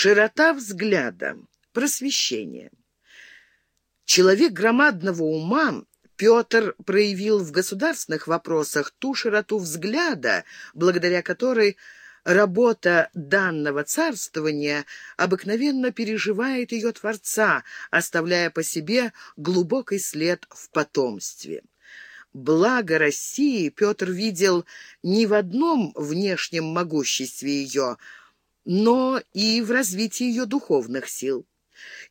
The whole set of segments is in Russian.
Широта взгляда, просвещение. Человек громадного ума Петр проявил в государственных вопросах ту широту взгляда, благодаря которой работа данного царствования обыкновенно переживает ее Творца, оставляя по себе глубокий след в потомстве. Благо России Петр видел не в одном внешнем могуществе ее, но и в развитии ее духовных сил.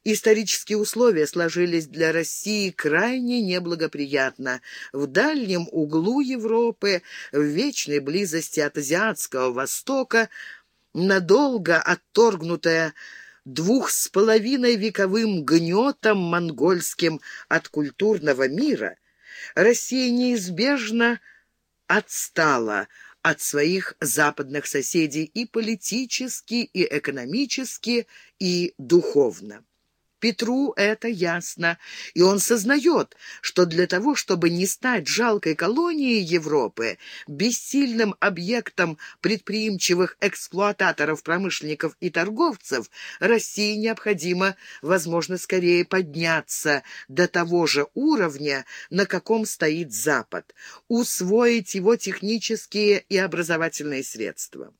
Исторические условия сложились для России крайне неблагоприятно. В дальнем углу Европы, в вечной близости от Азиатского Востока, надолго отторгнутая двух с половиной вековым гнетом монгольским от культурного мира, Россия неизбежно отстала от своих западных соседей и политически, и экономически, и духовно. Петру это ясно, и он сознает, что для того, чтобы не стать жалкой колонией Европы, бессильным объектом предприимчивых эксплуататоров, промышленников и торговцев, России необходимо, возможно, скорее подняться до того же уровня, на каком стоит Запад, усвоить его технические и образовательные средства.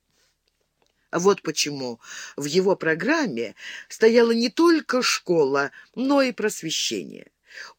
Вот почему в его программе стояла не только школа, но и просвещение.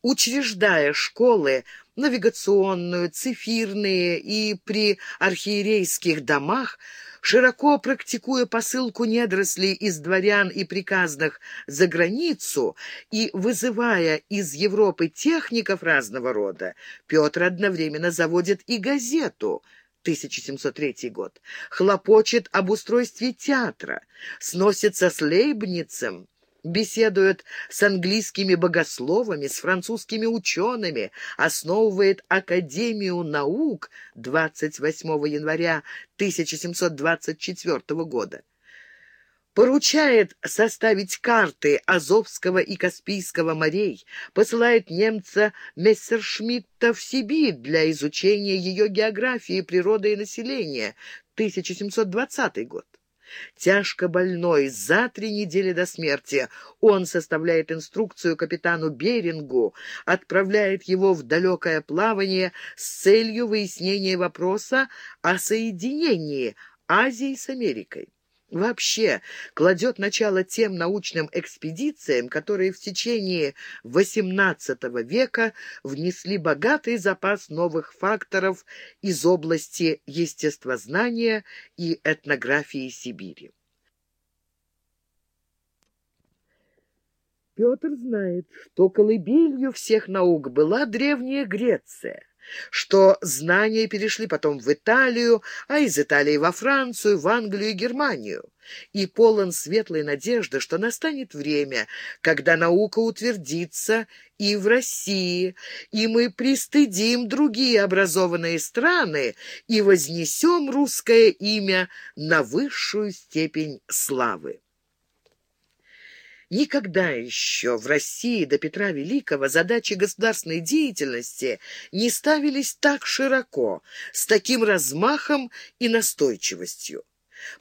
Учреждая школы, навигационную, цифирные и при архиерейских домах, широко практикуя посылку недорослей из дворян и приказных за границу и вызывая из Европы техников разного рода, Петр одновременно заводит и газету – 1703 год, хлопочет об устройстве театра, сносится с Лейбницем, беседует с английскими богословами, с французскими учеными, основывает Академию наук 28 января 1724 года поручает составить карты Азовского и Каспийского морей, посылает немца Мессершмитта в Сибирь для изучения ее географии, природы и населения, 1720 год. Тяжко больной, за три недели до смерти, он составляет инструкцию капитану Берингу, отправляет его в далекое плавание с целью выяснения вопроса о соединении Азии с Америкой вообще кладет начало тем научным экспедициям, которые в течение XVIII века внесли богатый запас новых факторов из области естествознания и этнографии Сибири. Петр знает, что колыбелью всех наук была Древняя Греция что знания перешли потом в Италию, а из Италии во Францию, в Англию и Германию. И полон светлой надежды, что настанет время, когда наука утвердится и в России, и мы пристыдим другие образованные страны и вознесем русское имя на высшую степень славы. Никогда еще в России до Петра Великого задачи государственной деятельности не ставились так широко, с таким размахом и настойчивостью.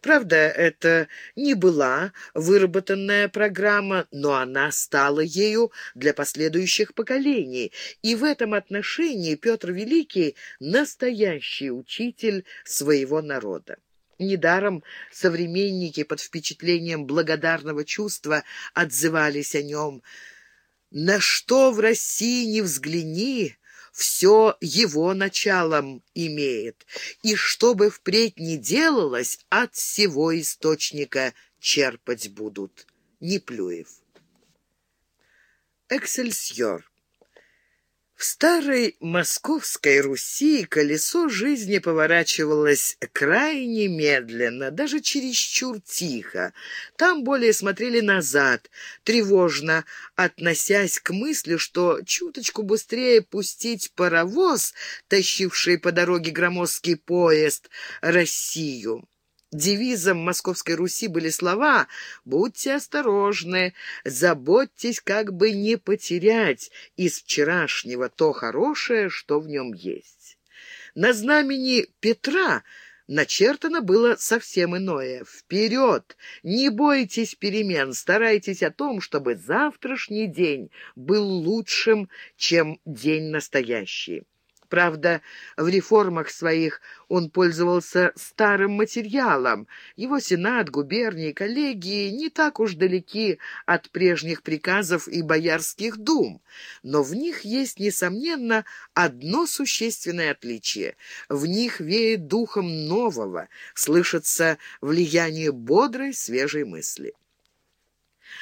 Правда, это не была выработанная программа, но она стала ею для последующих поколений, и в этом отношении Петр Великий – настоящий учитель своего народа. Недаром современники под впечатлением благодарного чувства отзывались о нем. «На что в России не взгляни, все его началом имеет, и что бы впредь ни делалось, от всего источника черпать будут». Неплюев. Эксельсьор. В старой московской Руси колесо жизни поворачивалось крайне медленно, даже чересчур тихо. Там более смотрели назад, тревожно относясь к мысли, что чуточку быстрее пустить паровоз, тащивший по дороге громоздкий поезд, Россию. Девизом Московской Руси были слова «Будьте осторожны, заботьтесь, как бы не потерять из вчерашнего то хорошее, что в нем есть». На знамени Петра начертано было совсем иное. Вперед! Не бойтесь перемен, старайтесь о том, чтобы завтрашний день был лучшим, чем день настоящий. Правда, в реформах своих он пользовался старым материалом. Его сенат, губернии, коллегии не так уж далеки от прежних приказов и боярских дум. Но в них есть, несомненно, одно существенное отличие. В них веет духом нового, слышится влияние бодрой, свежей мысли.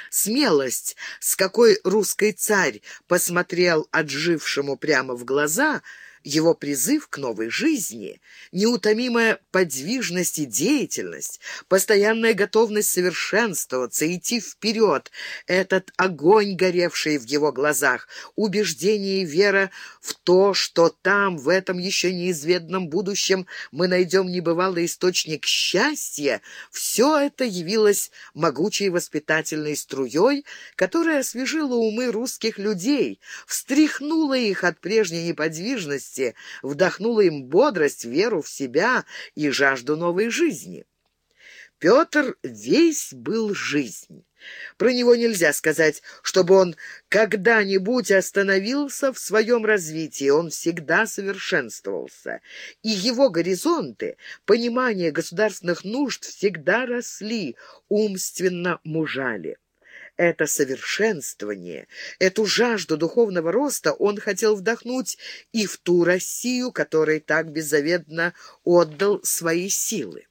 Смелость, с какой русский царь посмотрел отжившему прямо в глаза – его призыв к новой жизни, неутомимая подвижность и деятельность, постоянная готовность совершенствоваться, идти вперед, этот огонь, горевший в его глазах, убеждение и вера в то, что там, в этом еще неизведанном будущем, мы найдем небывалый источник счастья, все это явилось могучей воспитательной струей, которая освежила умы русских людей, встряхнула их от прежней неподвижности, радости, вдохнула им бодрость, веру в себя и жажду новой жизни. Петр весь был жизнь. Про него нельзя сказать, чтобы он когда-нибудь остановился в своем развитии. Он всегда совершенствовался. И его горизонты, понимание государственных нужд всегда росли, умственно мужали это совершенствование, эту жажду духовного роста он хотел вдохнуть и в ту Россию, которой так беззаветно отдал свои силы.